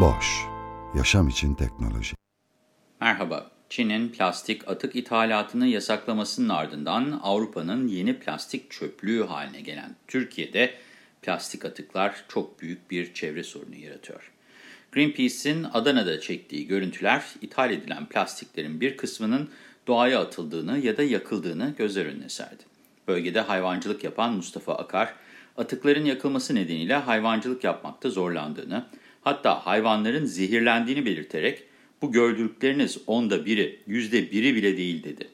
Boş, yaşam için teknoloji. Merhaba, Çin'in plastik atık ithalatını yasaklamasının ardından Avrupa'nın yeni plastik çöplüğü haline gelen Türkiye'de plastik atıklar çok büyük bir çevre sorunu yaratıyor. Greenpeace'in Adana'da çektiği görüntüler ithal edilen plastiklerin bir kısmının doğaya atıldığını ya da yakıldığını gözler önüne serdi. Bölgede hayvancılık yapan Mustafa Akar, atıkların yakılması nedeniyle hayvancılık yapmakta zorlandığını, hatta hayvanların zehirlendiğini belirterek bu gördükleriniz onda biri, yüzde biri bile değil dedi.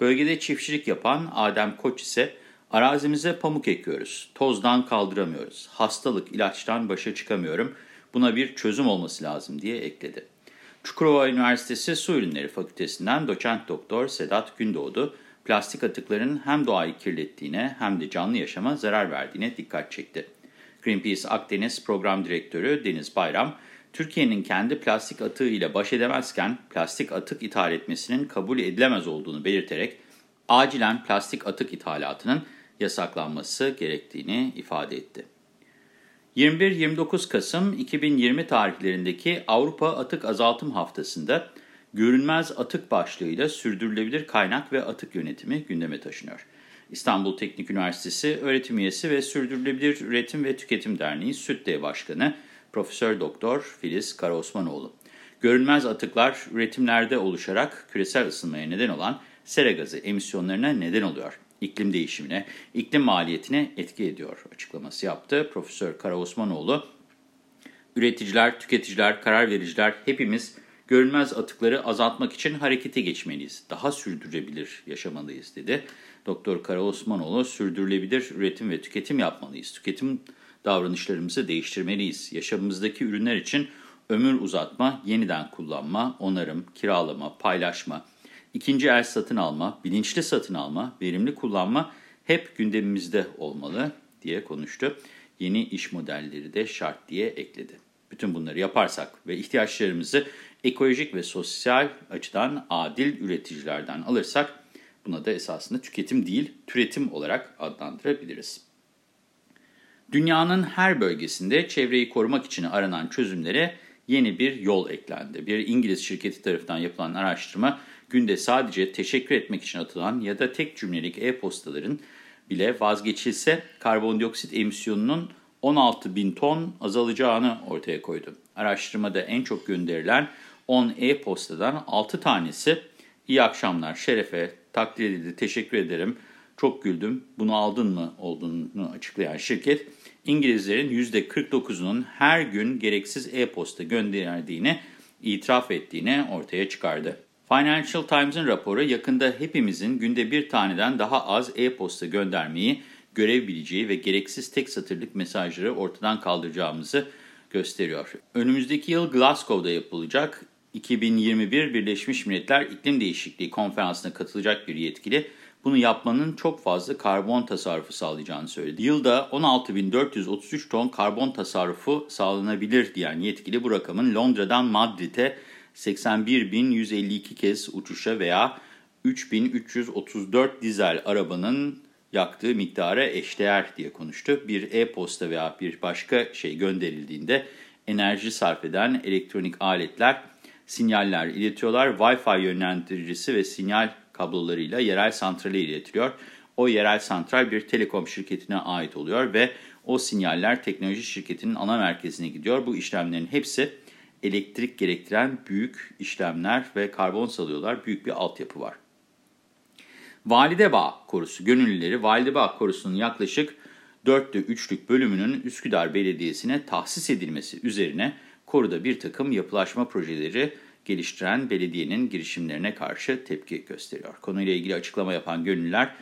Bölgede çiftçilik yapan Adem Koç ise arazimize pamuk ekiyoruz, tozdan kaldıramıyoruz, hastalık, ilaçtan başa çıkamıyorum, buna bir çözüm olması lazım diye ekledi. Çukurova Üniversitesi Su Ürünleri Fakültesinden doçent doktor Sedat Gündoğdu, plastik atıkların hem doğayı kirlettiğine hem de canlı yaşama zarar verdiğine dikkat çekti. Greenpeace Akdeniz Program Direktörü Deniz Bayram, Türkiye'nin kendi plastik atığı ile baş edemezken plastik atık ithal etmesinin kabul edilemez olduğunu belirterek acilen plastik atık ithalatının yasaklanması gerektiğini ifade etti. 21-29 Kasım 2020 tarihlerindeki Avrupa Atık Azaltım Haftası'nda görünmez atık başlığıyla sürdürülebilir kaynak ve atık yönetimi gündeme taşınıyor. İstanbul Teknik Üniversitesi öğretim üyesi ve Sürdürülebilir Üretim ve Tüketim Derneği SÜTDE Başkanı Profesör Doktor Filiz Karaosmanoğlu. Görünmez atıklar üretimlerde oluşarak küresel ısınmaya neden olan sera gazı emisyonlarına neden oluyor. İklim değişimine, iklim maliyetine etki ediyor açıklaması yaptı. Profesör Karaosmanoğlu, üreticiler, tüketiciler, karar vericiler hepimiz görünmez atıkları azaltmak için harekete geçmeliyiz. Daha sürdürülebilir yaşamalıyız dedi. Doktor Karaosmanoğlu sürdürülebilir üretim ve tüketim yapmalıyız. Tüketim davranışlarımızı değiştirmeliyiz. Yaşamımızdaki ürünler için ömür uzatma, yeniden kullanma, onarım, kiralama, paylaşma, ikinci el satın alma, bilinçli satın alma, verimli kullanma hep gündemimizde olmalı diye konuştu. Yeni iş modelleri de şart diye ekledi. Bütün bunları yaparsak ve ihtiyaçlarımızı ekolojik ve sosyal açıdan adil üreticilerden alırsak buna da esasında tüketim değil, türetim olarak adlandırabiliriz. Dünyanın her bölgesinde çevreyi korumak için aranan çözümlere yeni bir yol eklendi. Bir İngiliz şirketi tarafından yapılan araştırma, günde sadece teşekkür etmek için atılan ya da tek cümlelik e-postaların bile vazgeçilse karbondioksit emisyonunun 16 bin ton azalacağını ortaya koydu. Araştırmada en çok gönderilen 10 e-postadan 6 tanesi iyi akşamlar, şerefe, takdir edildi, teşekkür ederim, çok güldüm, bunu aldın mı olduğunu açıklayan şirket, İngilizlerin %49'unun her gün gereksiz e-posta gönderdiğini itiraf ettiğini ortaya çıkardı. Financial Times'ın raporu yakında hepimizin günde bir taneden daha az e-posta göndermeyi görev bileceği ve gereksiz tek satırlık mesajları ortadan kaldıracağımızı gösteriyor. Önümüzdeki yıl Glasgow'da yapılacak 2021 Birleşmiş Milletler İklim Değişikliği Konferansı'na katılacak bir yetkili, bunu yapmanın çok fazla karbon tasarrufu sağlayacağını söyledi. Yılda 16.433 ton karbon tasarrufu sağlanabilir diyen yetkili bu rakamın Londra'dan Madrid'e 81.152 kez uçuşa veya 3.334 dizel arabanın yaktığı miktara eşdeğer diye konuştu. Bir e-posta veya bir başka şey gönderildiğinde enerji sarf eden elektronik aletler sinyaller iletiyorlar. Wi-Fi yönlendiricisi ve sinyal kablolarıyla yerel santrale iletiliyor. O yerel santral bir telekom şirketine ait oluyor ve o sinyaller teknoloji şirketinin ana merkezine gidiyor. Bu işlemlerin hepsi elektrik gerektiren büyük işlemler ve karbon salıyorlar. Büyük bir altyapı var. Validebağ Korusu gönüllüleri Validebağ Korusu'nun yaklaşık 4'te 3'lük bölümünün Üsküdar Belediyesi'ne tahsis edilmesi üzerine koruda bir takım yapılaşma projeleri geliştiren belediyenin girişimlerine karşı tepki gösteriyor. Konuyla ilgili açıklama yapan gönüllüler,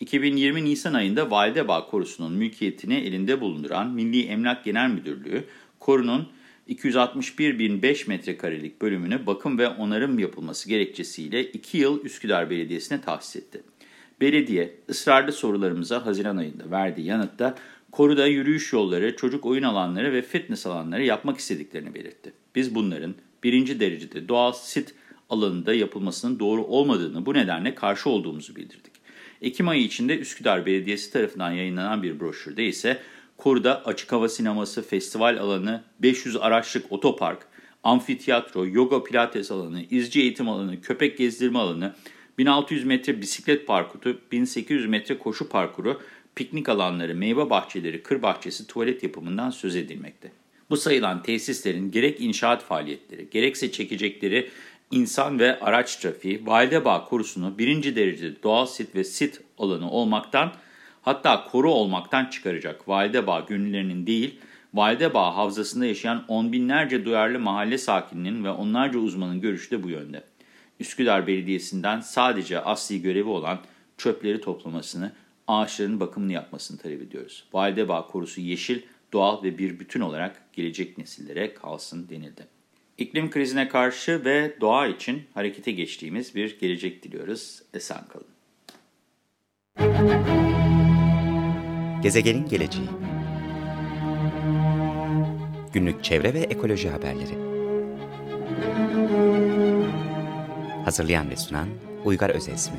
2020 Nisan ayında Validebağ Korusu'nun mülkiyetini elinde bulunduran Milli Emlak Genel Müdürlüğü, korunun 261.005 metrekarelik bölümüne bakım ve onarım yapılması gerekçesiyle 2 yıl Üsküdar Belediyesi'ne tahsis etti. Belediye, ısrarlı sorularımıza Haziran ayında verdiği yanıtta, koruda yürüyüş yolları, çocuk oyun alanları ve fitness alanları yapmak istediklerini belirtti. Biz bunların birinci derecede doğal sit alanında yapılmasının doğru olmadığını bu nedenle karşı olduğumuzu bildirdik. Ekim ayı içinde Üsküdar Belediyesi tarafından yayınlanan bir broşürde ise Koru'da açık hava sineması, festival alanı, 500 araçlık otopark, amfiteyatro, yoga pilates alanı, izci eğitim alanı, köpek gezdirme alanı, 1600 metre bisiklet parkuru, 1800 metre koşu parkuru, piknik alanları, meyve bahçeleri, kır bahçesi, tuvalet yapımından söz edilmekte. Bu sayılan tesislerin gerek inşaat faaliyetleri, gerekse çekecekleri insan ve araç trafiği, Validebağ Korusu'nu birinci derecede doğal sit ve sit alanı olmaktan, hatta koru olmaktan çıkaracak Validebağ gönüllerinin değil, Validebağ havzasında yaşayan on binlerce duyarlı mahalle sakininin ve onlarca uzmanın görüşü de bu yönde. Üsküdar Belediyesi'nden sadece asli görevi olan çöpleri toplamasını, ağaçların bakımını yapmasını talep ediyoruz. Validebağ Korusu yeşil, doğal ve bir bütün olarak gelecek nesillere kalsın denildi. İklim krizine karşı ve doğa için harekete geçtiğimiz bir gelecek diliyoruz. Esen kalın. Gezegenin geleceği Günlük çevre ve ekoloji haberleri Hazırlayan ve sunan Uygar Özesmi